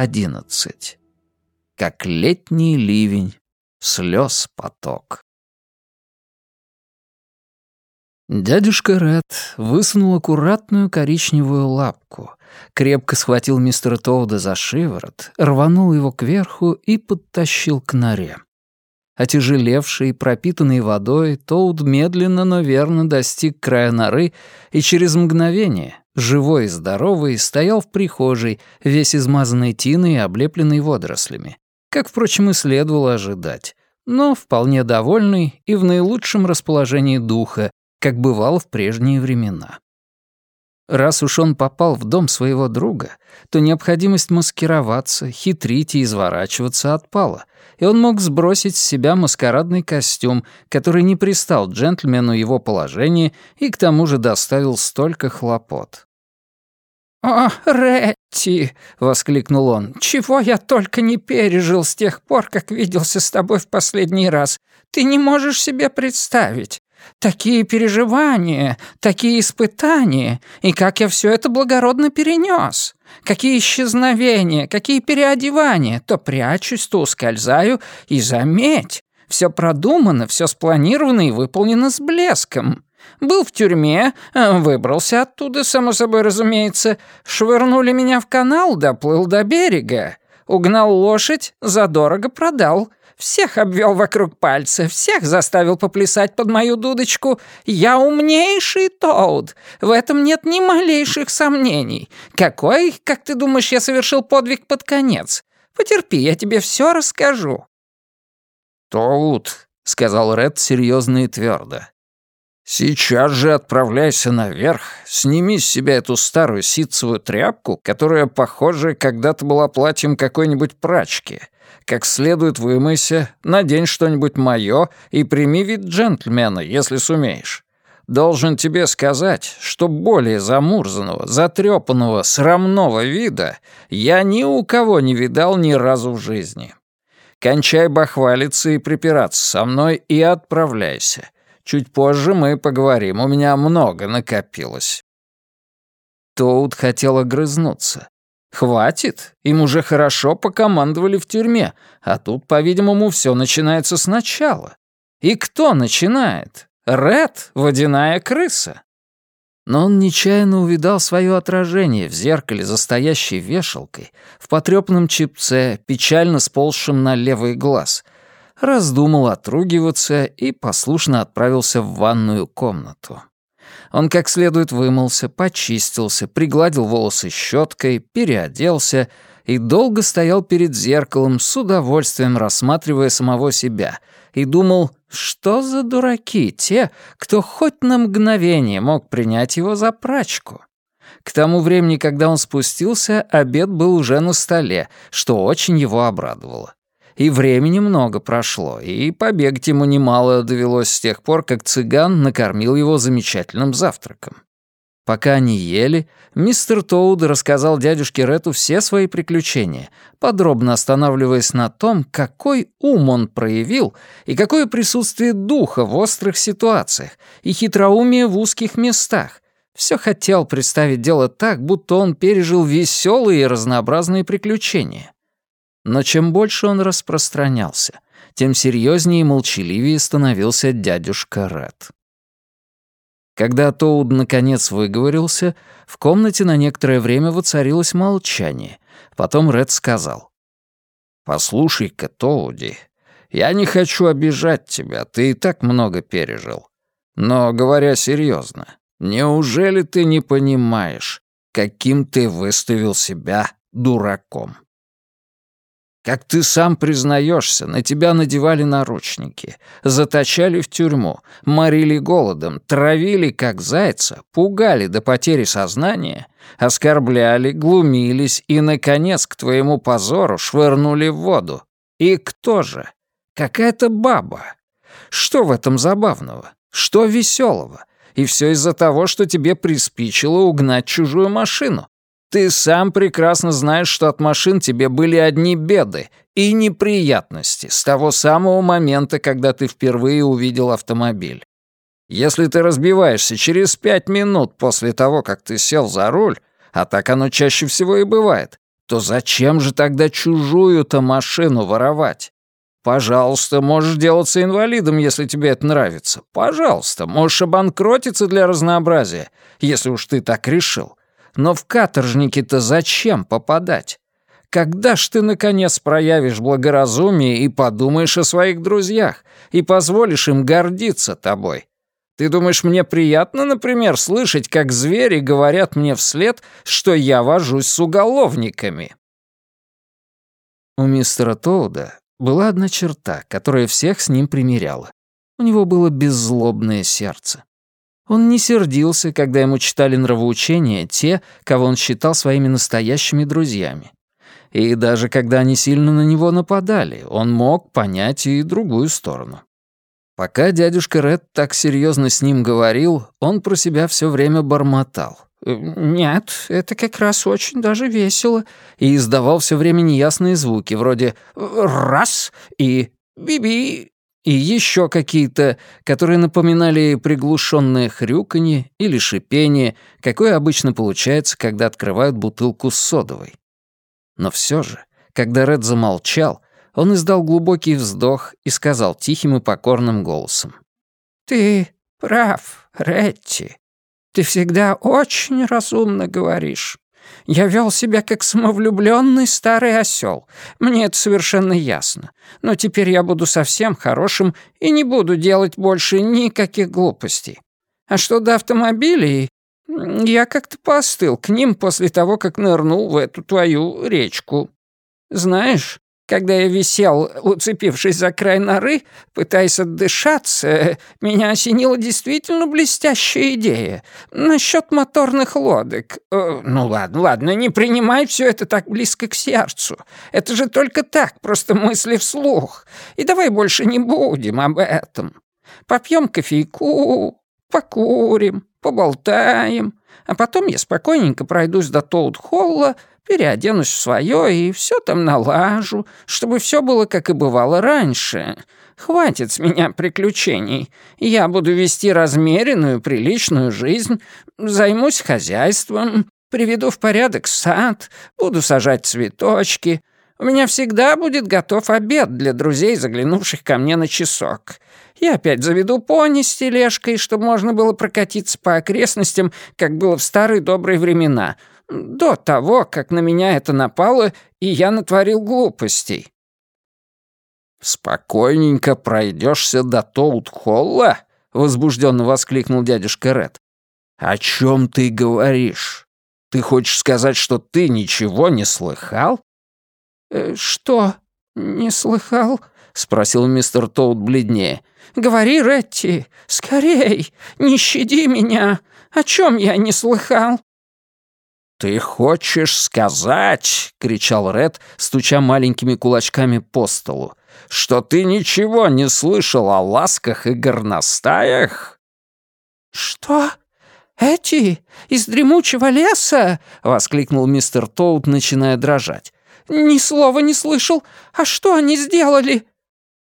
11. Как летний ливень, слез поток. Дядюшка Ред высунул аккуратную коричневую лапку, крепко схватил мистера Тоуда за шиворот, рванул его кверху и подтащил к норе. Отяжелевший пропитанный водой, Тоуд медленно, но верно достиг края норы и через мгновение, живой и здоровый, стоял в прихожей, весь измазанный тиной и облепленный водорослями, как, впрочем, и следовало ожидать, но вполне довольный и в наилучшем расположении духа, как бывало в прежние времена. Раз уж он попал в дом своего друга, то необходимость маскироваться, хитрить и изворачиваться отпала, и он мог сбросить с себя маскарадный костюм, который не пристал джентльмену его положения и к тому же доставил столько хлопот. «О, Ретти!» — воскликнул он. «Чего я только не пережил с тех пор, как виделся с тобой в последний раз. Ты не можешь себе представить. Такие переживания, такие испытания, и как я все это благородно перенес. Какие исчезновения, какие переодевания. То прячусь, то ускользаю, и заметь, все продумано, все спланировано и выполнено с блеском. Был в тюрьме, э, выбрался оттуда, само собой разумеется. Швырнули меня в канал, доплыл до берега. Угнал лошадь, задорого продал. Всех обвел вокруг пальца, всех заставил поплясать под мою дудочку. Я умнейший Тоуд. В этом нет ни малейших сомнений. Какой, как ты думаешь, я совершил подвиг под конец? Потерпи, я тебе все расскажу». «Тоуд», — сказал Ред серьезно и твердо. «Сейчас же отправляйся наверх, сними с себя эту старую ситцевую тряпку, которая, похоже, когда-то была платьем какой-нибудь прачки, как следует вымойся, надень что-нибудь мое и прими вид джентльмена, если сумеешь. Должен тебе сказать, что более замурзанного, затрепанного, срамного вида я ни у кого не видал ни разу в жизни. Кончай бахвалиться и припираться со мной и отправляйся. Чуть позже мы поговорим, у меня много накопилось». Тоут хотел огрызнуться, Хватит, им уже хорошо покомандовали в тюрьме, а тут, по-видимому, все начинается сначала. И кто начинает? Ред, водяная крыса. Но он нечаянно увидал свое отражение в зеркале за стоящей вешалкой, в потрепанном чипце, печально сползшем на левый глаз, раздумал отругиваться и послушно отправился в ванную комнату. Он как следует вымылся, почистился, пригладил волосы щеткой, переоделся и долго стоял перед зеркалом, с удовольствием рассматривая самого себя, и думал, что за дураки те, кто хоть на мгновение мог принять его за прачку. К тому времени, когда он спустился, обед был уже на столе, что очень его обрадовало. И времени много прошло, и побегать ему немало довелось с тех пор, как цыган накормил его замечательным завтраком. Пока они ели, мистер Тоуд рассказал дядюшке Рету все свои приключения, подробно останавливаясь на том, какой ум он проявил и какое присутствие духа в острых ситуациях и хитроумие в узких местах. Все хотел представить дело так, будто он пережил веселые и разнообразные приключения. Но чем больше он распространялся, тем серьезнее и молчаливее становился дядюшка Ред. Когда Тоуд наконец выговорился, в комнате на некоторое время воцарилось молчание. Потом Ред сказал. «Послушай-ка, Тоуди, я не хочу обижать тебя, ты и так много пережил. Но, говоря серьезно, неужели ты не понимаешь, каким ты выставил себя дураком?» Как ты сам признаешься, на тебя надевали наручники, заточали в тюрьму, морили голодом, травили как зайца, пугали до потери сознания, оскорбляли, глумились и, наконец, к твоему позору швырнули в воду. И кто же? Какая-то баба. Что в этом забавного? Что веселого? И все из-за того, что тебе приспичило угнать чужую машину. Ты сам прекрасно знаешь, что от машин тебе были одни беды и неприятности с того самого момента, когда ты впервые увидел автомобиль. Если ты разбиваешься через пять минут после того, как ты сел за руль, а так оно чаще всего и бывает, то зачем же тогда чужую-то машину воровать? Пожалуйста, можешь делаться инвалидом, если тебе это нравится. Пожалуйста, можешь обанкротиться для разнообразия, если уж ты так решил. Но в каторжники-то зачем попадать? Когда ж ты, наконец, проявишь благоразумие и подумаешь о своих друзьях, и позволишь им гордиться тобой? Ты думаешь, мне приятно, например, слышать, как звери говорят мне вслед, что я вожусь с уголовниками?» У мистера Тоуда была одна черта, которая всех с ним примиряла. У него было беззлобное сердце. Он не сердился, когда ему читали нравоучения те, кого он считал своими настоящими друзьями. И даже когда они сильно на него нападали, он мог понять и другую сторону. Пока дядюшка Ред так серьезно с ним говорил, он про себя все время бормотал. «Э, «Нет, это как раз очень даже весело», и издавал все время неясные звуки, вроде «раз» и «би-би», и еще какие-то, которые напоминали приглушенное хрюканье или шипение, какое обычно получается, когда открывают бутылку с содовой. Но все же, когда Ред замолчал, он издал глубокий вздох и сказал тихим и покорным голосом. «Ты прав, Ретти. Ты всегда очень разумно говоришь. Я вел себя как самовлюбленный старый осел. Мне это совершенно ясно. Но теперь я буду совсем хорошим и не буду делать больше никаких глупостей. А что до автомобилей, я как-то поостыл к ним после того, как нырнул в эту твою речку. Знаешь, когда я висел, уцепившись за край норы, пытаясь отдышаться, меня осенила действительно блестящая идея насчет моторных лодок. Э, ну ладно, ладно, не принимай все это так близко к сердцу. Это же только так, просто мысли вслух. И давай больше не будем об этом. Попьем кофейку, покурим, поболтаем, а потом я спокойненько пройдусь до Тоут-Холла, переоденусь в свое и все там налажу, чтобы все было, как и бывало раньше. Хватит с меня приключений. Я буду вести размеренную, приличную жизнь, займусь хозяйством, приведу в порядок сад, буду сажать цветочки. У меня всегда будет готов обед для друзей, заглянувших ко мне на часок. Я опять заведу пони с тележкой, чтобы можно было прокатиться по окрестностям, как было в старые добрые времена — до того, как на меня это напало, и я натворил глупостей». «Спокойненько пройдешься до Тоут-Холла?» — возбужденно воскликнул дядюшка Ред. «О чем ты говоришь? Ты хочешь сказать, что ты ничего не слыхал?» э, «Что, не слыхал?» — спросил мистер Тоут бледнее. «Говори, Ретти, скорей, не щади меня. О чем я не слыхал?» «Ты хочешь сказать, — кричал Ред, стуча маленькими кулачками по столу, — что ты ничего не слышал о ласках и горностаях?» «Что? Эти? Из дремучего леса?» — воскликнул мистер Тоут, начиная дрожать. «Ни слова не слышал. А что они сделали?»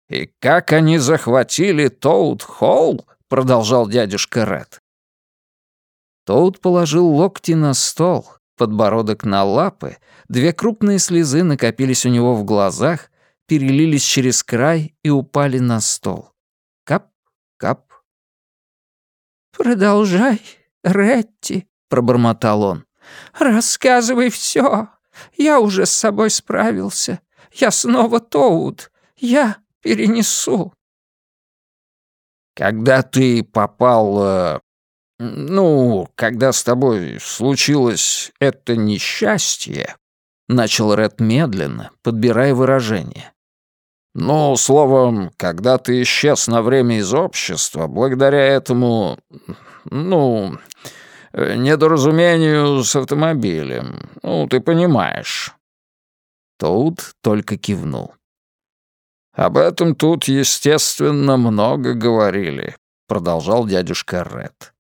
«И как они захватили Тоут-Холл?» — продолжал дядюшка Ред. Тоут положил локти на стол, подбородок на лапы, две крупные слезы накопились у него в глазах, перелились через край и упали на стол. Кап, кап. «Продолжай, Ретти», — пробормотал он. «Рассказывай все. Я уже с собой справился. Я снова Тоут. Я перенесу». «Когда ты попал э, «Ну, когда с тобой случилось это несчастье», — начал Ред медленно, подбирая выражение. «Ну, словом, когда ты исчез на время из общества, благодаря этому, ну, недоразумению с автомобилем, ну, ты понимаешь». Тут только кивнул. «Об этом тут, естественно, много говорили», — продолжал дядюшка Ред.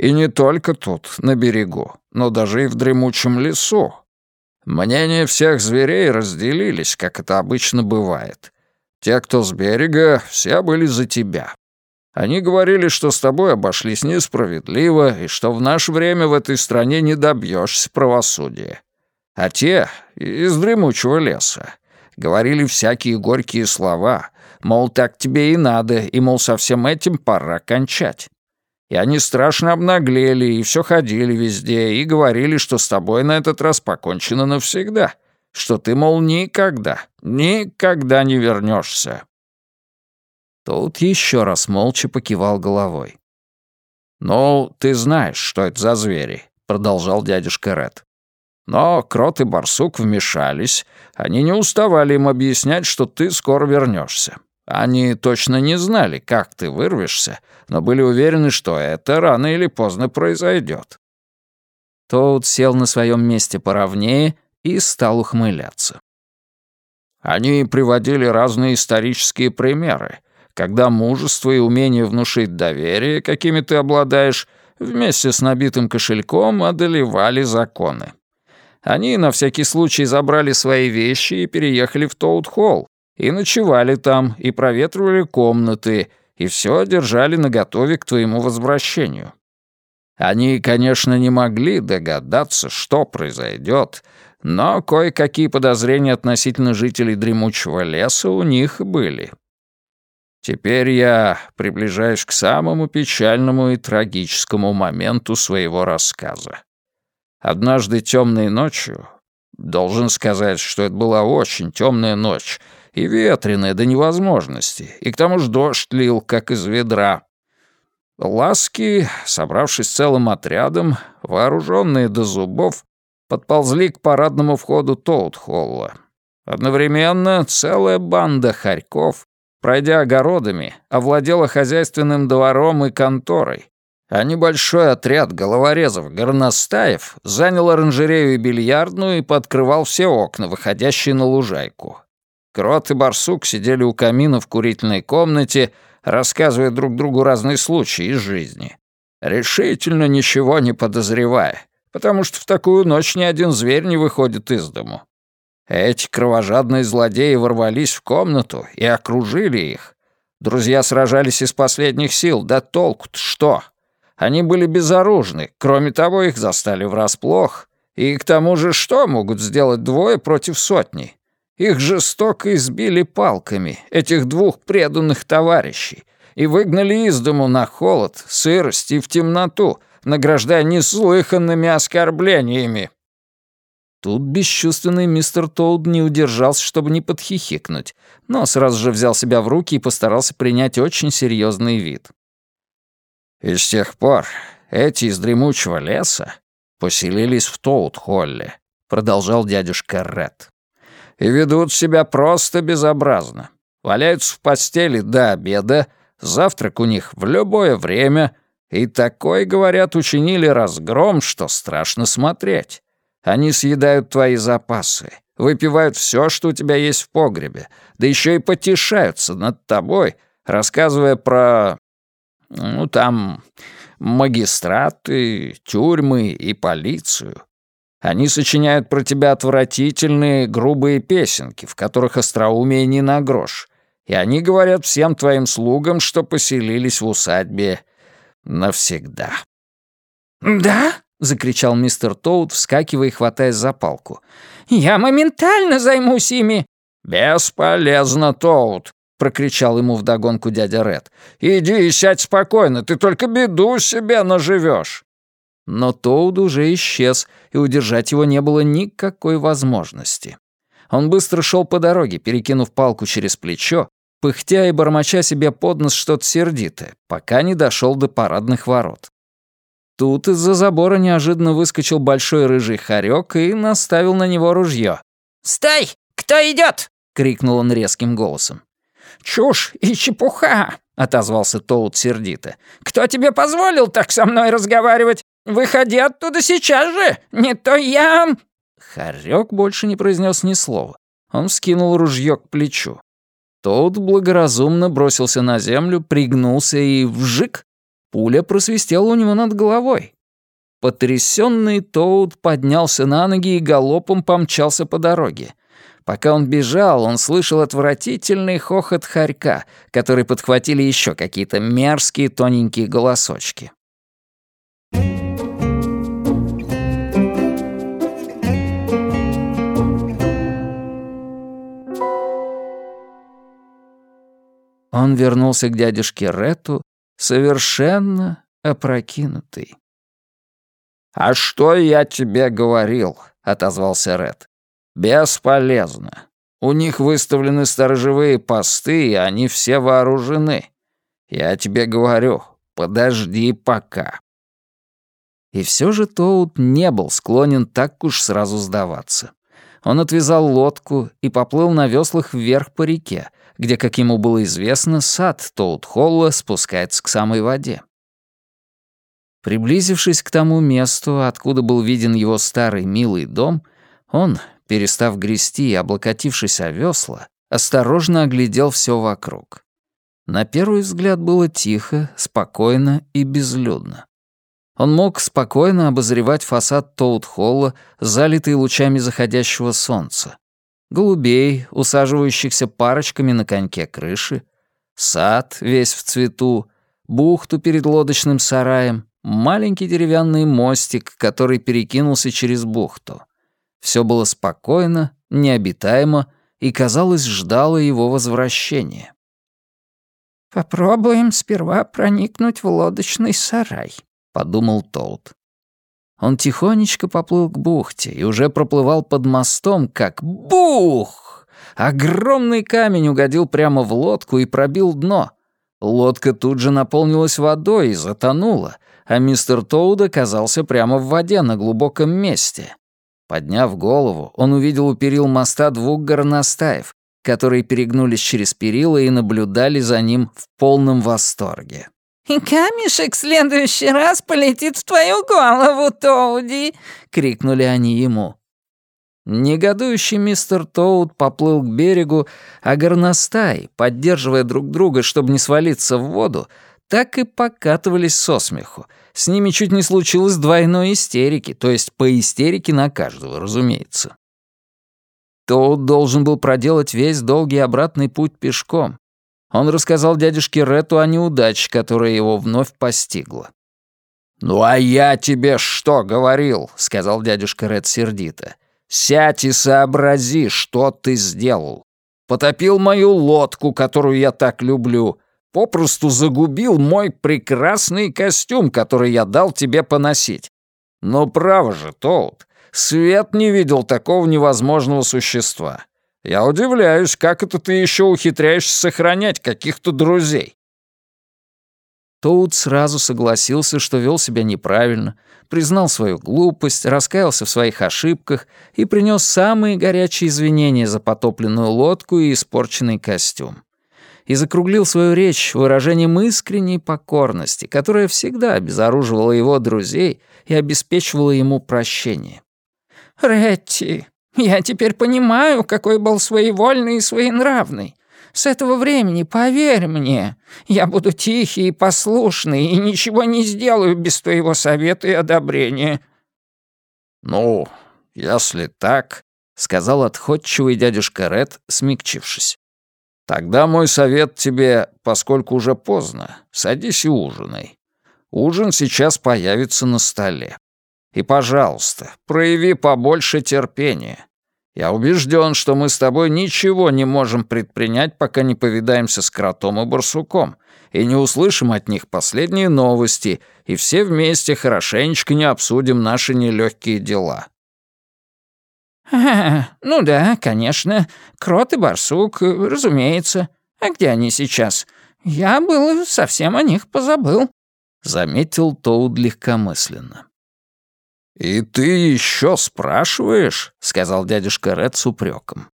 И не только тут, на берегу, но даже и в дремучем лесу. Мнения всех зверей разделились, как это обычно бывает. Те, кто с берега, все были за тебя. Они говорили, что с тобой обошлись несправедливо и что в наше время в этой стране не добьешься правосудия. а те — из дремучего леса. Говорили всякие горькие слова, мол, так тебе и надо, и, мол, со всем этим пора кончать. И они страшно обнаглели, и все ходили везде, и говорили, что с тобой на этот раз покончено навсегда, что ты, мол, никогда, никогда не вернешься. Тут еще раз молча покивал головой. «Ну, ты знаешь, что это за звери», — продолжал дядюшка Ред. Но Крот и Барсук вмешались. Они не уставали им объяснять, что ты скоро вернешься. Они точно не знали, как ты вырвешься, но были уверены, что это рано или поздно произойдет. Тоут сел на своем месте поровнее и стал ухмыляться. Они приводили разные исторические примеры, когда мужество и умение внушить доверие, какими ты обладаешь, вместе с набитым кошельком одолевали законы. Они на всякий случай забрали свои вещи и переехали в Тоут-Холл, и ночевали там, и проветривали комнаты, и все держали наготове к твоему возвращению. Они, конечно, не могли догадаться, что произойдет, но кое-какие подозрения относительно жителей дремучего леса у них были. Теперь я приближаюсь к самому печальному и трагическому моменту своего рассказа. Однажды темной ночью, должен сказать, что это была очень темная ночь, и ветреная до невозможности, и к тому же дождь лил, как из ведра. Ласки, собравшись целым отрядом, вооруженные до зубов, подползли к парадному входу Тоутхолла. Одновременно целая банда хорьков пройдя огородами, овладела хозяйственным двором и конторой, а небольшой отряд головорезов-горностаев занял оранжерею и бильярдную и подкрывал все окна, выходящие на лужайку. Крот и барсук сидели у камина в курительной комнате, рассказывая друг другу разные случаи из жизни. Решительно ничего не подозревая, потому что в такую ночь ни один зверь не выходит из дому. Эти кровожадные злодеи ворвались в комнату и окружили их. Друзья сражались из последних сил, да толку-то что? Они были безоружны, кроме того, их застали врасплох. И к тому же что могут сделать двое против сотни? Их жестоко избили палками, этих двух преданных товарищей, и выгнали из дому на холод, сырость и в темноту, награждая неслыханными оскорблениями. Тут бесчувственный мистер Тоуд не удержался, чтобы не подхихикнуть, но сразу же взял себя в руки и постарался принять очень серьезный вид. «И с тех пор эти из дремучего леса поселились в Тоут-Холле», — продолжал дядюшка Ред. «И ведут себя просто безобразно. Валяются в постели до обеда, завтрак у них в любое время, и такой, говорят, учинили разгром, что страшно смотреть». Они съедают твои запасы, выпивают все, что у тебя есть в погребе, да еще и потешаются над тобой, рассказывая про... ну, там, магистраты, тюрьмы и полицию. Они сочиняют про тебя отвратительные, грубые песенки, в которых остроумие не на грош. И они говорят всем твоим слугам, что поселились в усадьбе навсегда. «Да?» — закричал мистер Тоут, вскакивая и хватаясь за палку. «Я моментально займусь ими!» «Бесполезно, Тоут!» — прокричал ему вдогонку дядя Ред. «Иди и сядь спокойно, ты только беду себе наживешь!» Но Тоуд уже исчез, и удержать его не было никакой возможности. Он быстро шел по дороге, перекинув палку через плечо, пыхтя и бормоча себе под нос что-то сердитое, пока не дошел до парадных ворот. Тут из-за забора неожиданно выскочил большой рыжий хорек и наставил на него ружье. «Стой! Кто идет? крикнул он резким голосом. «Чушь и чепуха!» — отозвался Тоут сердито. «Кто тебе позволил так со мной разговаривать? Выходи оттуда сейчас же! Не то я...» Хорек больше не произнес ни слова. Он скинул ружье к плечу. Тоут благоразумно бросился на землю, пригнулся и вжик Пуля просвистела у него над головой. Потрясенный Тоуд поднялся на ноги и галопом помчался по дороге. Пока он бежал, он слышал отвратительный хохот хорька, который подхватили еще какие-то мерзкие тоненькие голосочки. Он вернулся к дядюшке Рету, совершенно опрокинутый. «А что я тебе говорил?» — отозвался Ред. «Бесполезно. У них выставлены сторожевые посты, и они все вооружены. Я тебе говорю, подожди пока». И все же Тоут не был склонен так уж сразу сдаваться. Он отвязал лодку и поплыл на веслах вверх по реке, где, как ему было известно, сад Тоут-Холла спускается к самой воде. Приблизившись к тому месту, откуда был виден его старый милый дом, он, перестав грести и облокотившись о весла, осторожно оглядел все вокруг. На первый взгляд было тихо, спокойно и безлюдно. Он мог спокойно обозревать фасад Тоут-Холла, залитый лучами заходящего солнца, голубей, усаживающихся парочками на коньке крыши, сад весь в цвету, бухту перед лодочным сараем, маленький деревянный мостик, который перекинулся через бухту. Все было спокойно, необитаемо и, казалось, ждало его возвращения. «Попробуем сперва проникнуть в лодочный сарай», — подумал Тоут. Он тихонечко поплыл к бухте и уже проплывал под мостом, как бух! Огромный камень угодил прямо в лодку и пробил дно. Лодка тут же наполнилась водой и затонула, а мистер Тоуд оказался прямо в воде на глубоком месте. Подняв голову, он увидел у перил моста двух горностаев, которые перегнулись через перила и наблюдали за ним в полном восторге. «И камешек в следующий раз полетит в твою голову, Тоуди!» — крикнули они ему. Негодующий мистер Тоуд поплыл к берегу, а горностай, поддерживая друг друга, чтобы не свалиться в воду, так и покатывались со смеху. С ними чуть не случилось двойной истерики, то есть по истерике на каждого, разумеется. Тоуд должен был проделать весь долгий обратный путь пешком, он рассказал дядюшке Рету о неудаче, которая его вновь постигла. «Ну а я тебе что говорил?» — сказал дядюшка Ред сердито. «Сядь и сообрази, что ты сделал. Потопил мою лодку, которую я так люблю. Попросту загубил мой прекрасный костюм, который я дал тебе поносить. Но право же, Тоут, свет не видел такого невозможного существа. Я удивляюсь, как это ты еще ухитряешься сохранять каких-то друзей». Тоут сразу согласился, что вел себя неправильно, признал свою глупость, раскаялся в своих ошибках и принес самые горячие извинения за потопленную лодку и испорченный костюм. И закруглил свою речь выражением искренней покорности, которая всегда обезоруживала его друзей и обеспечивала ему прощение. «Ретти, я теперь понимаю, какой был своевольный и своенравный. С этого времени, поверь мне, я буду тихий и послушный и ничего не сделаю без твоего совета и одобрения». «Ну, если так», — сказал отходчивый дядюшка Ред, смягчившись. «Тогда мой совет тебе, поскольку уже поздно, садись и ужинай. Ужин сейчас появится на столе. И, пожалуйста, прояви побольше терпения. Я убежден, что мы с тобой ничего не можем предпринять, пока не повидаемся с кротом и барсуком, и не услышим от них последние новости, и все вместе хорошенечко не обсудим наши нелегкие дела». «А, ну да, конечно. Крот и барсук, разумеется. А где они сейчас? Я был совсем о них позабыл», — заметил Тоуд легкомысленно. «И ты еще спрашиваешь?» — сказал дядюшка Ред с упреком.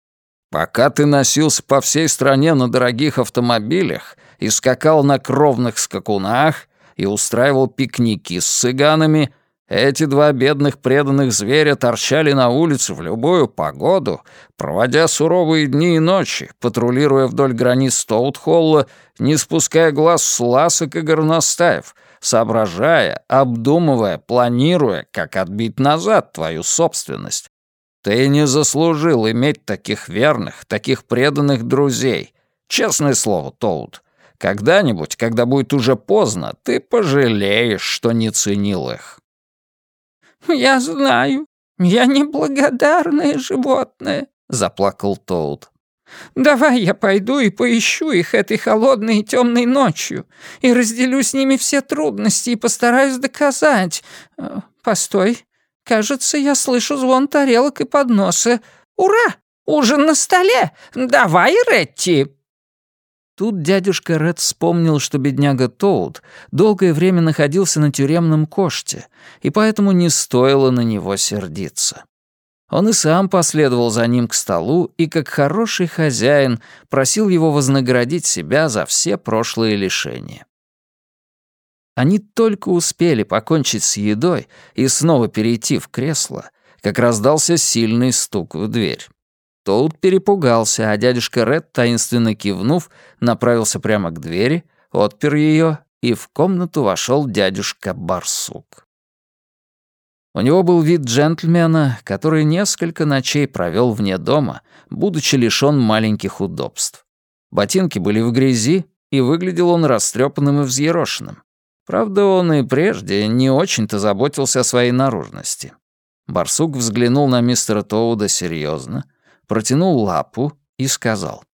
«Пока ты носился по всей стране на дорогих автомобилях и скакал на кровных скакунах и устраивал пикники с цыганами, эти два бедных преданных зверя торчали на улице в любую погоду, проводя суровые дни и ночи, патрулируя вдоль границ Тоутхолла, не спуская глаз с ласок и горностаев, соображая, обдумывая, планируя, как отбить назад твою собственность. Ты не заслужил иметь таких верных, таких преданных друзей. Честное слово, Тоут. Когда-нибудь, когда будет уже поздно, ты пожалеешь, что не ценил их. «Я знаю. Я неблагодарное животное», — заплакал Тоут. Давай я пойду и поищу их этой холодной и темной ночью и разделю с ними все трудности и постараюсь доказать. Э, постой, кажется, я слышу звон тарелок и подноса. Ура! Ужин на столе! Давай, Ретти!» Тут дядюшка Ред вспомнил, что бедняга Тоут долгое время находился на тюремном коште, и поэтому не стоило на него сердиться. Он и сам последовал за ним к столу и, как хороший хозяин, просил его вознаградить себя за все прошлые лишения. Они только успели покончить с едой и снова перейти в кресло, как раздался сильный стук в дверь. Тоут перепугался, а дядюшка Ред, таинственно кивнув, направился прямо к двери, отпер ее, и в комнату вошел дядюшка Барсук. У него был вид джентльмена, который несколько ночей провел вне дома, будучи лишён маленьких удобств. Ботинки были в грязи, и выглядел он растрепанным и взъерошенным. Правда, он и прежде не очень-то заботился о своей наружности. Барсук взглянул на мистера Тоуда серьезно, протянул лапу и сказал.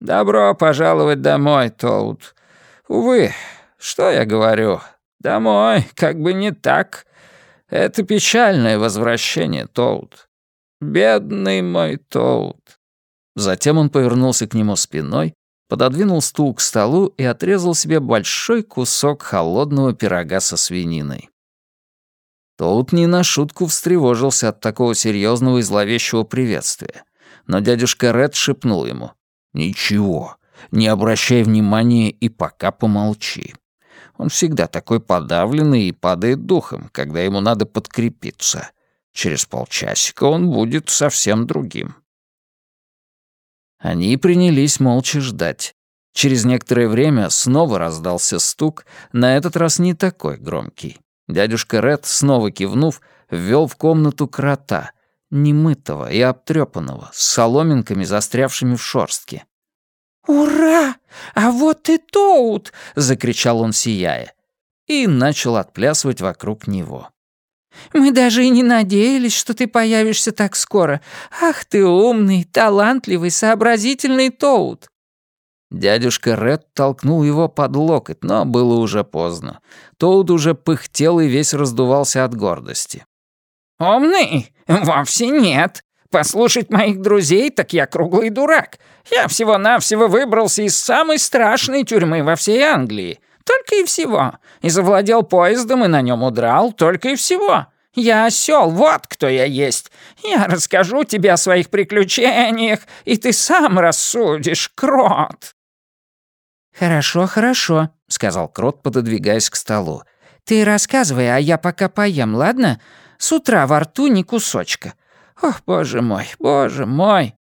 «Добро пожаловать домой, Тоут. Увы, что я говорю? Домой, как бы не так. Это печальное возвращение, Тоут. Бедный мой Тоут». Затем он повернулся к нему спиной, пододвинул стул к столу и отрезал себе большой кусок холодного пирога со свининой. Тоут не на шутку встревожился от такого серьезного и зловещего приветствия. Но дядюшка Ред шепнул ему. «Ничего, не обращай внимания и пока помолчи. Он всегда такой подавленный и падает духом, когда ему надо подкрепиться. Через полчасика он будет совсем другим». Они принялись молча ждать. Через некоторое время снова раздался стук, на этот раз не такой громкий. Дядюшка Ред, снова кивнув, ввел в комнату крота, немытого и обтрепанного, с соломинками, застрявшими в шорстке. «Ура! А вот и Тоут!» — закричал он, сияя. И начал отплясывать вокруг него. «Мы даже и не надеялись, что ты появишься так скоро. Ах ты умный, талантливый, сообразительный Тоут!» Дядюшка Ред толкнул его под локоть, но было уже поздно. Тоуд уже пыхтел и весь раздувался от гордости. «Умный? Вовсе нет. Послушать моих друзей, так я круглый дурак. Я всего-навсего выбрался из самой страшной тюрьмы во всей Англии. Только и всего. И завладел поездом и на нем удрал. Только и всего. Я осел, вот кто я есть. Я расскажу тебе о своих приключениях, и ты сам рассудишь, крот». «Хорошо, хорошо», — сказал Крот, пододвигаясь к столу. «Ты рассказывай, а я пока поем, ладно? С утра во рту ни кусочка. Ох, боже мой, боже мой!»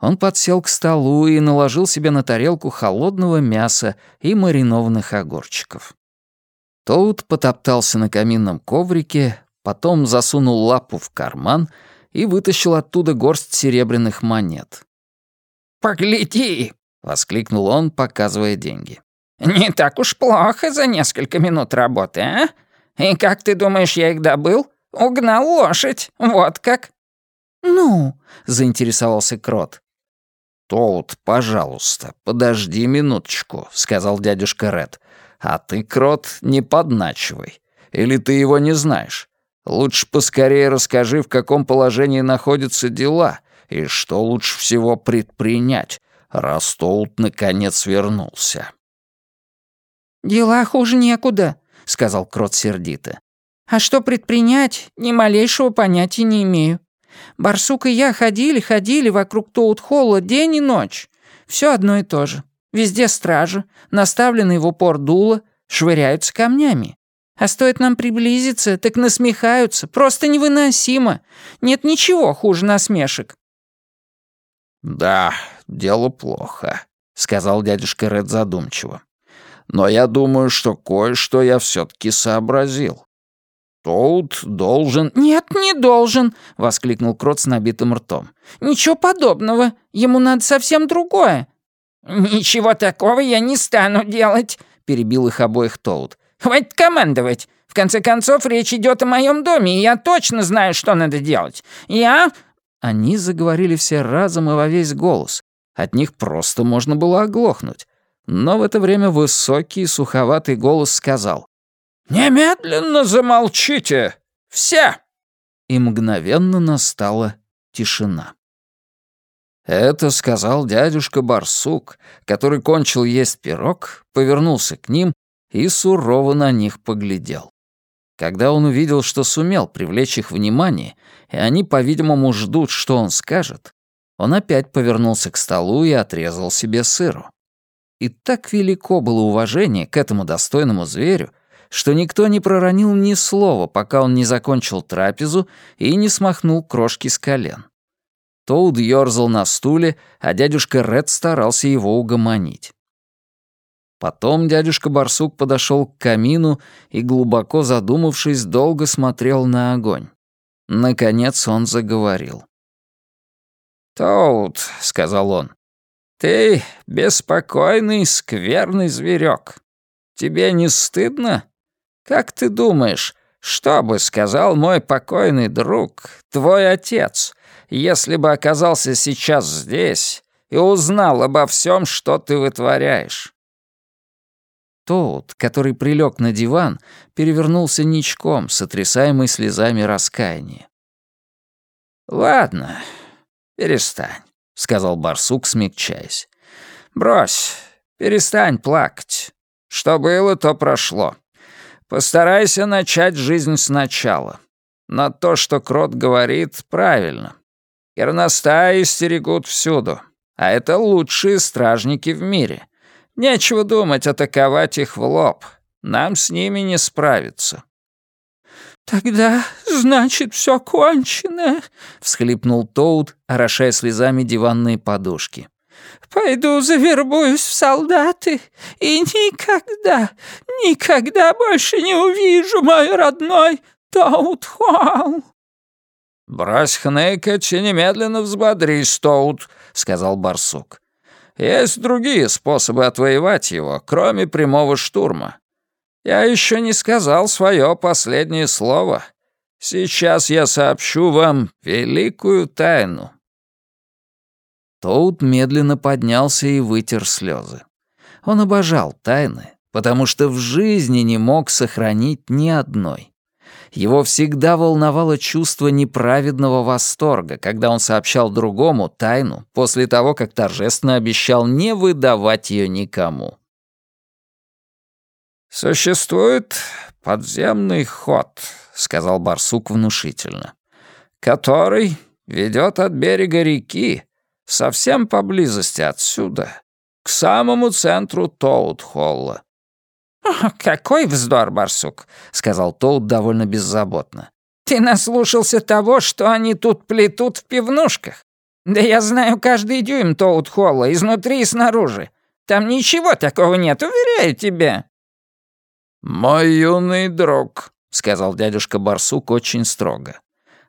Он подсел к столу и наложил себе на тарелку холодного мяса и маринованных огурчиков. Тоут потоптался на каминном коврике, потом засунул лапу в карман и вытащил оттуда горсть серебряных монет. «Погляди!» — воскликнул он, показывая деньги. «Не так уж плохо за несколько минут работы, а? И как ты думаешь, я их добыл? Угнал лошадь, вот как». «Ну?» — заинтересовался Крот. «Тоут, пожалуйста, подожди минуточку», — сказал дядюшка Ред. «А ты, Крот, не подначивай. Или ты его не знаешь? Лучше поскорее расскажи, в каком положении находятся дела и что лучше всего предпринять, раз Тоут наконец вернулся». «Дела хуже некуда», — сказал Крот сердито. «А что предпринять, ни малейшего понятия не имею. Барсук и я ходили-ходили вокруг Тоут-Холла день и ночь. Все одно и то же. Везде стражи, наставленные в упор дула, швыряются камнями. А стоит нам приблизиться, так насмехаются. Просто невыносимо. Нет ничего хуже насмешек. «Да, дело плохо», — сказал дядюшка Ред задумчиво. «Но я думаю, что кое-что я все таки сообразил. Тоут должен...» «Нет, не должен!» — воскликнул Крот с набитым ртом. «Ничего подобного. Ему надо совсем другое». «Ничего такого я не стану делать», — перебил их обоих Тоут. «Хватит командовать. В конце концов, речь идет о моем доме, и я точно знаю, что надо делать. Я...» Они заговорили все разом и во весь голос, От них просто можно было оглохнуть. Но в это время высокий суховатый голос сказал «Немедленно замолчите! Все!» И мгновенно настала тишина. Это сказал дядюшка Барсук, который кончил есть пирог, повернулся к ним и сурово на них поглядел. Когда он увидел, что сумел привлечь их внимание, и они, по-видимому, ждут, что он скажет, он опять повернулся к столу и отрезал себе сыру. И так велико было уважение к этому достойному зверю, что никто не проронил ни слова, пока он не закончил трапезу и не смахнул крошки с колен. Тоуд ёрзал на стуле, а дядюшка Ред старался его угомонить. Потом дядюшка Барсук подошел к камину и, глубоко задумавшись, долго смотрел на огонь. Наконец он заговорил. «Тоут», — сказал он, — «ты беспокойный, скверный зверек. Тебе не стыдно? Как ты думаешь, что бы сказал мой покойный друг, твой отец, если бы оказался сейчас здесь и узнал обо всем, что ты вытворяешь?» Тоут, который прилег на диван, перевернулся ничком, сотрясаемый слезами раскаяния. «Ладно, перестань», — сказал барсук, смягчаясь. «Брось, перестань плакать. Что было, то прошло. Постарайся начать жизнь сначала. Но то, что Крот говорит, правильно. Горностаи стерегут всюду, а это лучшие стражники в мире. Нечего думать атаковать их в лоб. Нам с ними не справиться». «Тогда, значит, все кончено», — всхлипнул Тоут, орошая слезами диванные подушки. «Пойду завербуюсь в солдаты и никогда, никогда больше не увижу мой родной Тоут Холл». «Брось хныкать и немедленно взбодрись, Тоут», — сказал барсук. Есть другие способы отвоевать его, кроме прямого штурма. Я еще не сказал свое последнее слово. Сейчас я сообщу вам великую тайну». Тоут медленно поднялся и вытер слезы. Он обожал тайны, потому что в жизни не мог сохранить ни одной. Его всегда волновало чувство неправедного восторга, когда он сообщал другому тайну после того, как торжественно обещал не выдавать ее никому. «Существует подземный ход», — сказал барсук внушительно, «который ведет от берега реки, совсем поблизости отсюда, к самому центру Тоутхолла. «Какой вздор, барсук», — сказал Тоут довольно беззаботно. «Ты наслушался того, что они тут плетут в пивнушках. Да я знаю каждый дюйм Тоут-Холла, изнутри и снаружи. Там ничего такого нет, уверяю тебя». «Мой юный друг», — сказал дядюшка Барсук очень строго.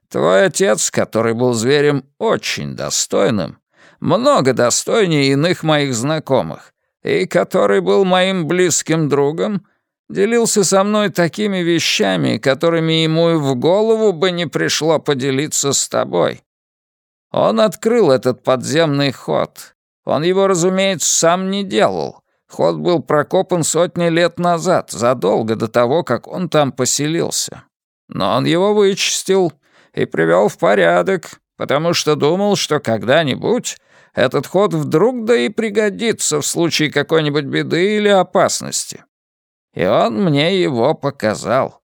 «Твой отец, который был зверем очень достойным, много достойнее иных моих знакомых, и который был моим близким другом, делился со мной такими вещами, которыми ему и в голову бы не пришло поделиться с тобой. Он открыл этот подземный ход. Он его, разумеется, сам не делал. Ход был прокопан сотни лет назад, задолго до того, как он там поселился. Но он его вычистил и привел в порядок, потому что думал, что когда-нибудь этот ход вдруг да и пригодится в случае какой-нибудь беды или опасности. И он мне его показал.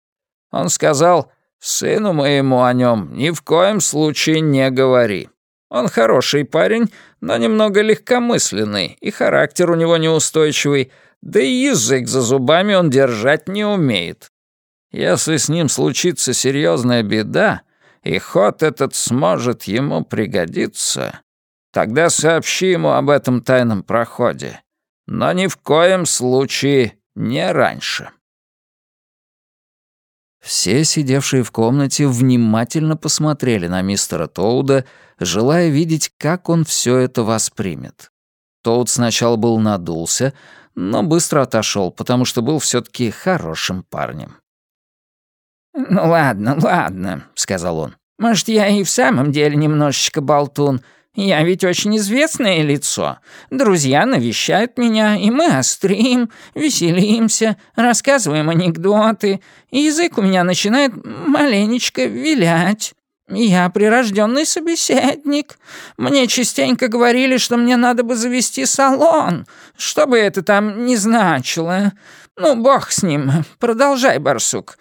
Он сказал, сыну моему о нем ни в коем случае не говори. Он хороший парень, но немного легкомысленный, и характер у него неустойчивый, да и язык за зубами он держать не умеет. Если с ним случится серьезная беда, и ход этот сможет ему пригодиться, Тогда сообщи ему об этом тайном проходе. Но ни в коем случае не раньше». Все, сидевшие в комнате, внимательно посмотрели на мистера Тоуда, желая видеть, как он все это воспримет. Тоуд сначала был надулся, но быстро отошел, потому что был все таки хорошим парнем. «Ну ладно, ладно», — сказал он. «Может, я и в самом деле немножечко болтун, Я ведь очень известное лицо. Друзья навещают меня, и мы острим, веселимся, рассказываем анекдоты, и язык у меня начинает маленечко вилять. Я прирожденный собеседник. Мне частенько говорили, что мне надо бы завести салон, что бы это там ни значило. Ну, бог с ним. Продолжай, барсук.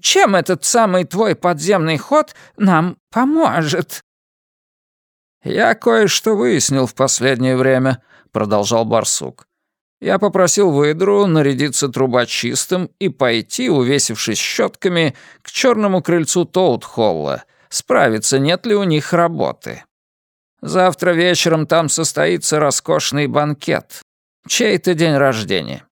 Чем этот самый твой подземный ход нам поможет?» «Я кое-что выяснил в последнее время», — продолжал барсук. «Я попросил выдру нарядиться трубочистым и пойти, увесившись щетками, к черному крыльцу Тоут-Холла, справиться, нет ли у них работы. Завтра вечером там состоится роскошный банкет. Чей-то день рождения.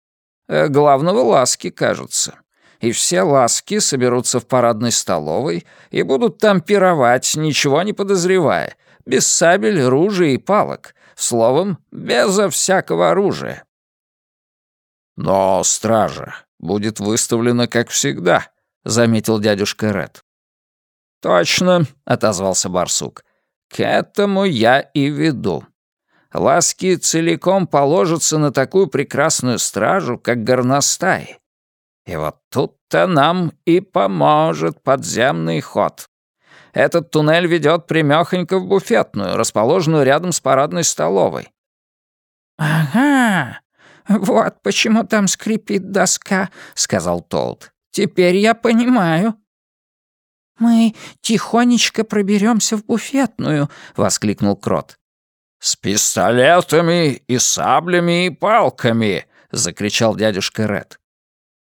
Э, главного ласки, кажется. И все ласки соберутся в парадной столовой и будут там пировать, ничего не подозревая, без сабель, ружей и палок. Словом, безо всякого оружия. «Но стража будет выставлена, как всегда», — заметил дядюшка Ред. «Точно», — отозвался барсук. «К этому я и веду. Ласки целиком положатся на такую прекрасную стражу, как горностай. И вот тут-то нам и поможет подземный ход. Этот туннель ведет прямёхонько в буфетную, расположенную рядом с парадной столовой». «Ага, вот почему там скрипит доска», — сказал Толт. «Теперь я понимаю». «Мы тихонечко проберемся в буфетную», — воскликнул Крот. «С пистолетами и саблями и палками», — закричал дядюшка Ред.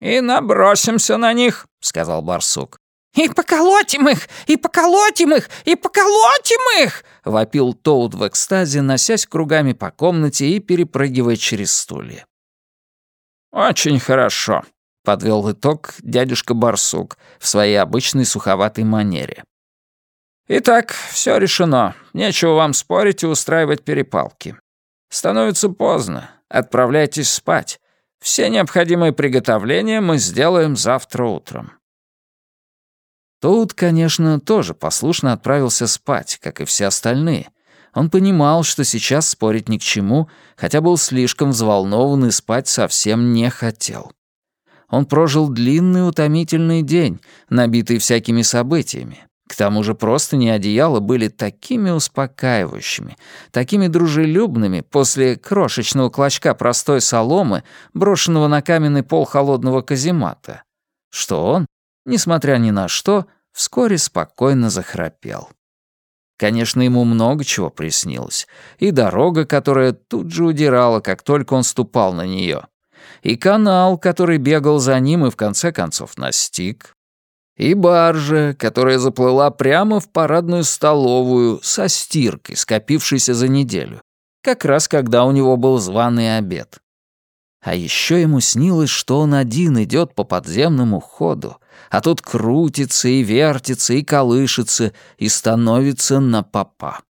«И набросимся на них», — сказал барсук. «И поколотим их! И поколотим их! И поколотим их!» — вопил Тоут в экстазе, носясь кругами по комнате и перепрыгивая через стулья. «Очень хорошо», — подвел итог дядюшка Барсук в своей обычной суховатой манере. «Итак, все решено. Нечего вам спорить и устраивать перепалки. Становится поздно. Отправляйтесь спать. Все необходимые приготовления мы сделаем завтра утром». Тут, конечно, тоже послушно отправился спать, как и все остальные. Он понимал, что сейчас спорить ни к чему, хотя был слишком взволнован и спать совсем не хотел. Он прожил длинный утомительный день, набитый всякими событиями. К тому же просто не одеяла были такими успокаивающими, такими дружелюбными после крошечного клочка простой соломы, брошенного на каменный пол холодного каземата, что он, несмотря ни на что, вскоре спокойно захрапел. Конечно, ему много чего приснилось. И дорога, которая тут же удирала, как только он ступал на нее. И канал, который бегал за ним и в конце концов настиг. И баржа, которая заплыла прямо в парадную столовую со стиркой, скопившейся за неделю. Как раз когда у него был званый обед. А еще ему снилось, что он один идет по подземному ходу, а тут крутится и вертится и колышется и становится на попа.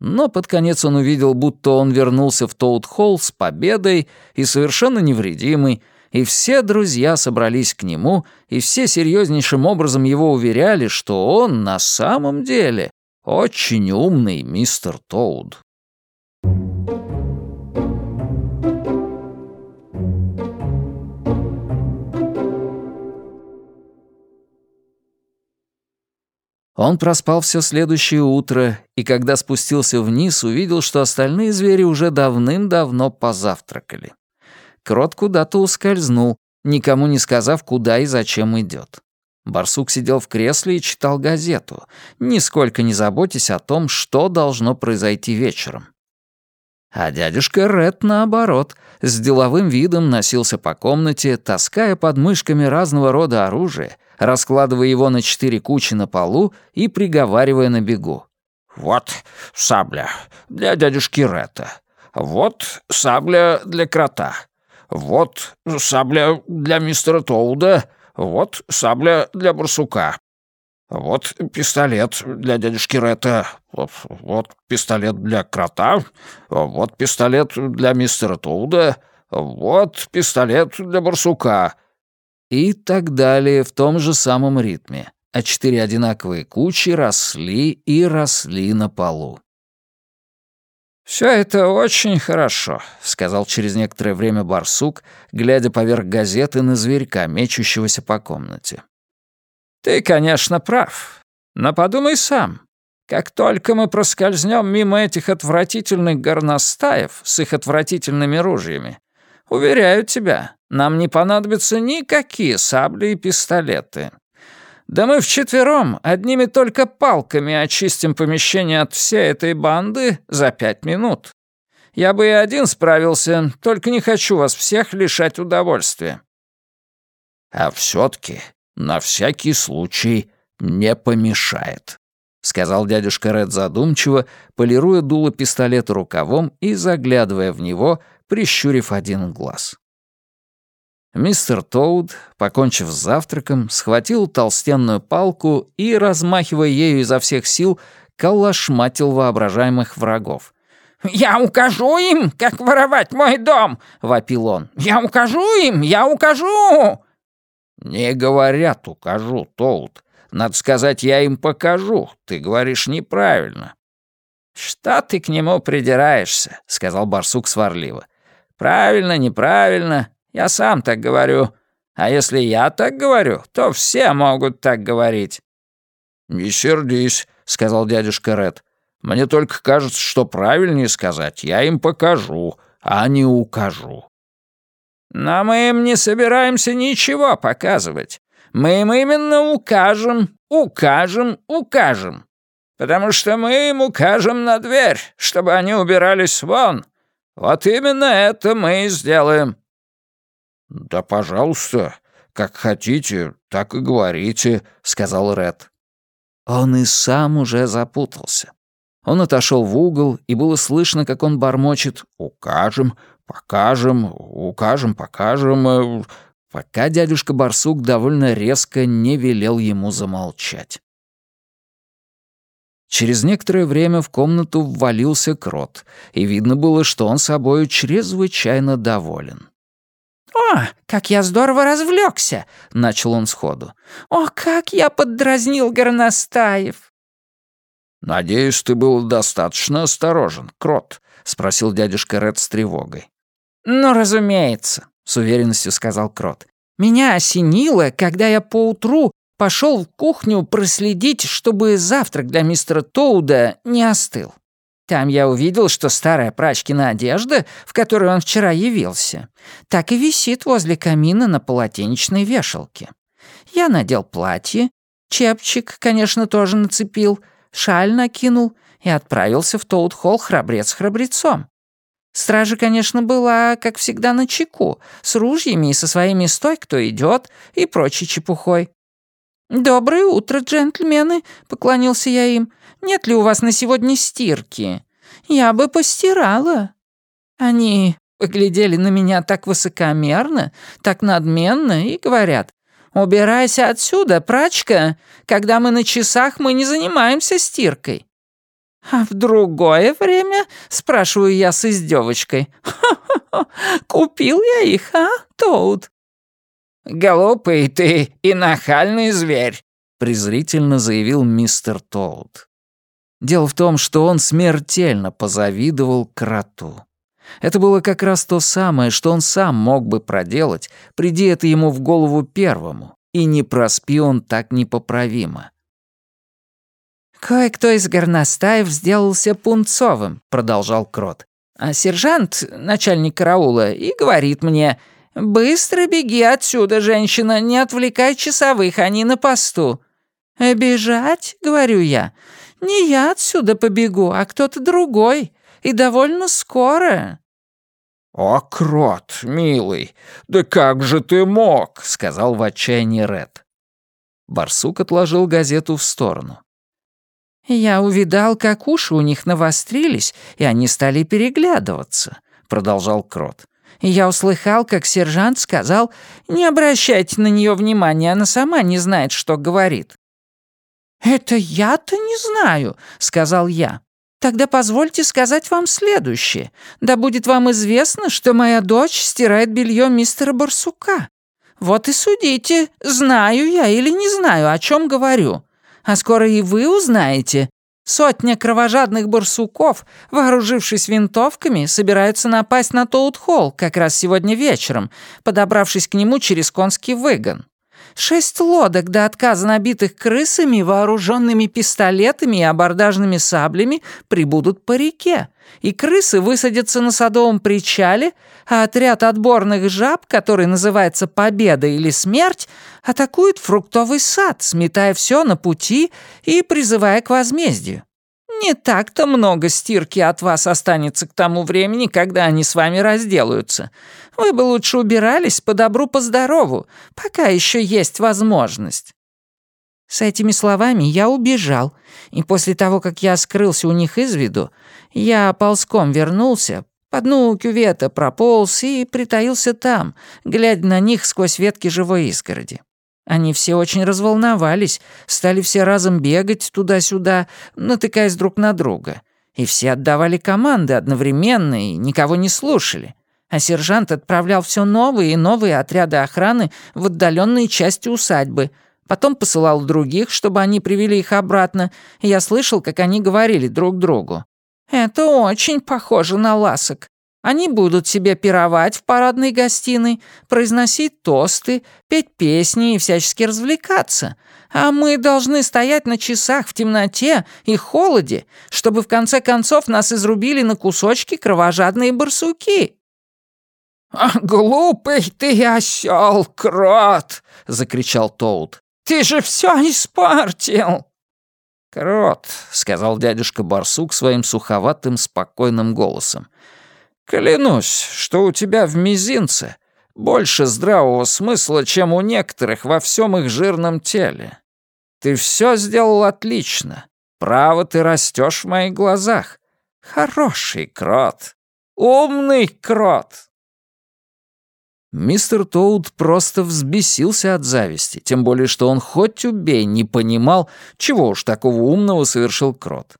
Но под конец он увидел, будто он вернулся в Тоут-Холл с победой и совершенно невредимый, и все друзья собрались к нему, и все серьезнейшим образом его уверяли, что он на самом деле очень умный мистер Тоуд. Он проспал все следующее утро, и когда спустился вниз, увидел, что остальные звери уже давным-давно позавтракали. Крот куда-то ускользнул, никому не сказав, куда и зачем идет. Барсук сидел в кресле и читал газету, нисколько не заботясь о том, что должно произойти вечером. А дядюшка Ред, наоборот, с деловым видом носился по комнате, таская под мышками разного рода оружие, раскладывая его на четыре кучи на полу и приговаривая на бегу. «Вот сабля для дядюшки Ретта. Вот сабля для крота. Вот сабля для мистера Тоуда. Вот сабля для барсука. Вот пистолет для дядюшки Ретта. Вот, пистолет для крота. Вот пистолет для мистера Тоуда. Вот пистолет для барсука. И так далее в том же самом ритме. А четыре одинаковые кучи росли и росли на полу. Все это очень хорошо», — сказал через некоторое время барсук, глядя поверх газеты на зверька, мечущегося по комнате. «Ты, конечно, прав. Но подумай сам. Как только мы проскользнем мимо этих отвратительных горностаев с их отвратительными ружьями, уверяю тебя, нам не понадобятся никакие сабли и пистолеты. Да мы вчетвером одними только палками очистим помещение от всей этой банды за пять минут. Я бы и один справился, только не хочу вас всех лишать удовольствия». «А все-таки, на всякий случай, не помешает», — сказал дядюшка Ред задумчиво, полируя дуло пистолета рукавом и заглядывая в него, прищурив один глаз. Мистер Тоуд, покончив с завтраком, схватил толстенную палку и, размахивая ею изо всех сил, калашматил воображаемых врагов. «Я укажу им, как воровать мой дом!» — вопил он. «Я укажу им! Я укажу!» «Не говорят «укажу», Тоуд. Надо сказать, я им покажу. Ты говоришь неправильно». «Что ты к нему придираешься?» — сказал барсук сварливо. «Правильно, неправильно. Я сам так говорю. А если я так говорю, то все могут так говорить». «Не сердись», — сказал дядюшка Ред. «Мне только кажется, что правильнее сказать. Я им покажу, а не укажу». «Но мы им не собираемся ничего показывать. Мы им именно укажем, укажем, укажем. Потому что мы им укажем на дверь, чтобы они убирались вон. Вот именно это мы и сделаем». «Да, пожалуйста, как хотите, так и говорите», — сказал Ред. Он и сам уже запутался. Он отошел в угол, и было слышно, как он бормочет «Укажем, покажем, укажем, покажем», пока дядюшка Барсук довольно резко не велел ему замолчать. Через некоторое время в комнату ввалился крот, и видно было, что он собою чрезвычайно доволен. «О, как я здорово развлекся!» — начал он сходу. «О, как я поддразнил горностаев!» «Надеюсь, ты был достаточно осторожен, Крот», — спросил дядюшка Ред с тревогой. «Ну, разумеется», — с уверенностью сказал Крот. «Меня осенило, когда я поутру пошел в кухню проследить, чтобы завтрак для мистера Тоуда не остыл. Там я увидел, что старая прачкина одежда, в которой он вчера явился, так и висит возле камина на полотенечной вешалке. Я надел платье, чепчик, конечно, тоже нацепил, шаль накинул и отправился в Тоут-холл храбрец храбрецом. Стража, конечно, была, как всегда, на чеку, с ружьями и со своими «стой, кто идет» и прочей чепухой. «Доброе утро, джентльмены», — поклонился я им. Нет ли у вас на сегодня стирки? Я бы постирала». Они поглядели на меня так высокомерно, так надменно и говорят, «Убирайся отсюда, прачка. Когда мы на часах, мы не занимаемся стиркой». «А в другое время?» — спрашиваю я с издевочкой. «Ха-ха-ха! Купил я их, а, Тоут?» «Глупый ты и нахальный зверь», — презрительно заявил мистер Тоут. Дело в том, что он смертельно позавидовал кроту. Это было как раз то самое, что он сам мог бы проделать, приди это ему в голову первому, и не проспи он так непоправимо. «Кое-кто из горностаев сделался пунцовым», — продолжал Крот. «А сержант, начальник караула, и говорит мне, «Быстро беги отсюда, женщина, не отвлекай часовых, они на посту». «Бежать?» — говорю я. Не я отсюда побегу, а кто-то другой. И довольно скоро». «О, крот, милый, да как же ты мог?» — сказал в отчаянии Ред. Барсук отложил газету в сторону. «Я увидал, как уши у них навострились, и они стали переглядываться», — продолжал Крот. Я услыхал, как сержант сказал, «Не обращайте на нее внимания, она сама не знает, что говорит». «Это я-то не знаю», — сказал я. «Тогда позвольте сказать вам следующее. Да будет вам известно, что моя дочь стирает белье мистера Барсука. Вот и судите, знаю я или не знаю, о чем говорю. А скоро и вы узнаете. Сотня кровожадных барсуков, вооружившись винтовками, собираются напасть на Тоут-Холл как раз сегодня вечером, подобравшись к нему через конский выгон. Шесть лодок до отказа набитых крысами, вооруженными пистолетами и абордажными саблями прибудут по реке, и крысы высадятся на садовом причале, а отряд отборных жаб, который называется «Победа» или «Смерть», атакует фруктовый сад, сметая все на пути и призывая к возмездию. Не так-то много стирки от вас останется к тому времени, когда они с вами разделаются. Вы бы лучше убирались по добру, по здорову, пока еще есть возможность». С этими словами я убежал, и после того, как я скрылся у них из виду, я ползком вернулся, по дну кювета прополз и притаился там, глядя на них сквозь ветки живой изгороди. Они все очень разволновались, стали все разом бегать туда-сюда, натыкаясь друг на друга. И все отдавали команды одновременно и никого не слушали. А сержант отправлял все новые и новые отряды охраны в отдаленные части усадьбы. Потом посылал других, чтобы они привели их обратно, и я слышал, как они говорили друг другу. «Это очень похоже на ласок. Они будут себе пировать в парадной гостиной, произносить тосты, петь песни и всячески развлекаться. А мы должны стоять на часах в темноте и холоде, чтобы в конце концов нас изрубили на кусочки кровожадные барсуки». «Глупый ты осёл, крот!» — закричал Тоут. «Ты же все испортил!» «Крот», — сказал дядюшка Барсук своим суховатым, спокойным голосом, — Клянусь, что у тебя в мизинце больше здравого смысла, чем у некоторых во всем их жирном теле. Ты все сделал отлично. Право, ты растешь в моих глазах. Хороший крот. Умный крот. Мистер Тоуд просто взбесился от зависти, тем более что он хоть убей не понимал, чего уж такого умного совершил крот.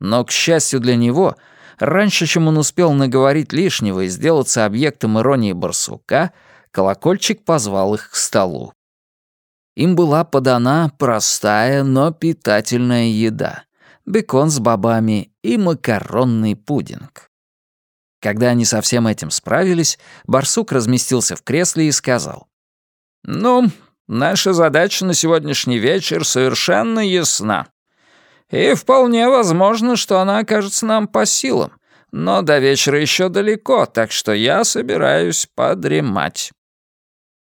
Но, к счастью для него, Раньше, чем он успел наговорить лишнего и сделаться объектом иронии барсука, колокольчик позвал их к столу. Им была подана простая, но питательная еда. Бекон с бобами и макаронный пудинг. Когда они со всем этим справились, барсук разместился в кресле и сказал. «Ну, наша задача на сегодняшний вечер совершенно ясна. И вполне возможно, что она окажется нам по силам. Но до вечера еще далеко, так что я собираюсь подремать».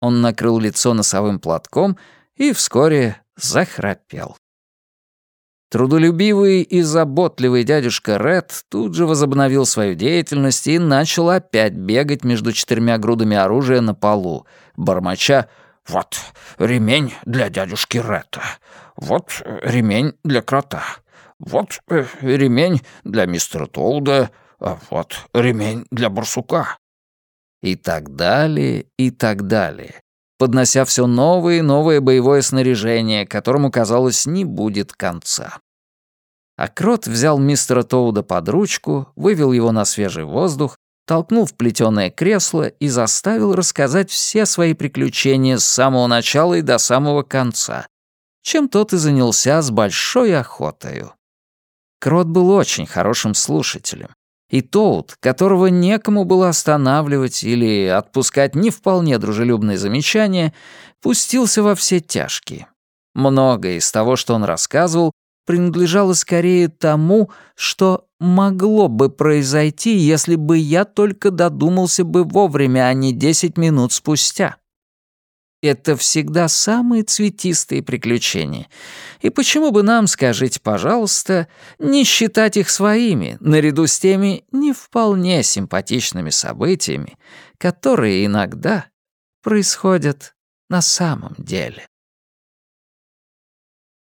Он накрыл лицо носовым платком и вскоре захрапел. Трудолюбивый и заботливый дядюшка Ред тут же возобновил свою деятельность и начал опять бегать между четырьмя грудами оружия на полу, бормоча «Вот ремень для дядюшки Ретта, вот ремень для крота, вот э, ремень для мистера Толда, а вот ремень для барсука». И так далее, и так далее, поднося все новое и новое боевое снаряжение, которому, казалось, не будет конца. А Крот взял мистера Тоуда под ручку, вывел его на свежий воздух, толкнул в плетёное кресло и заставил рассказать все свои приключения с самого начала и до самого конца, чем тот и занялся с большой охотою. Крот был очень хорошим слушателем. И Тоут, которого некому было останавливать или отпускать не вполне дружелюбные замечания, пустился во все тяжкие. Многое из того, что он рассказывал, принадлежало скорее тому, что могло бы произойти, если бы я только додумался бы вовремя, а не десять минут спустя. Это всегда самые цветистые приключения. И почему бы нам, скажите, пожалуйста, не считать их своими, наряду с теми не вполне симпатичными событиями, которые иногда происходят на самом деле?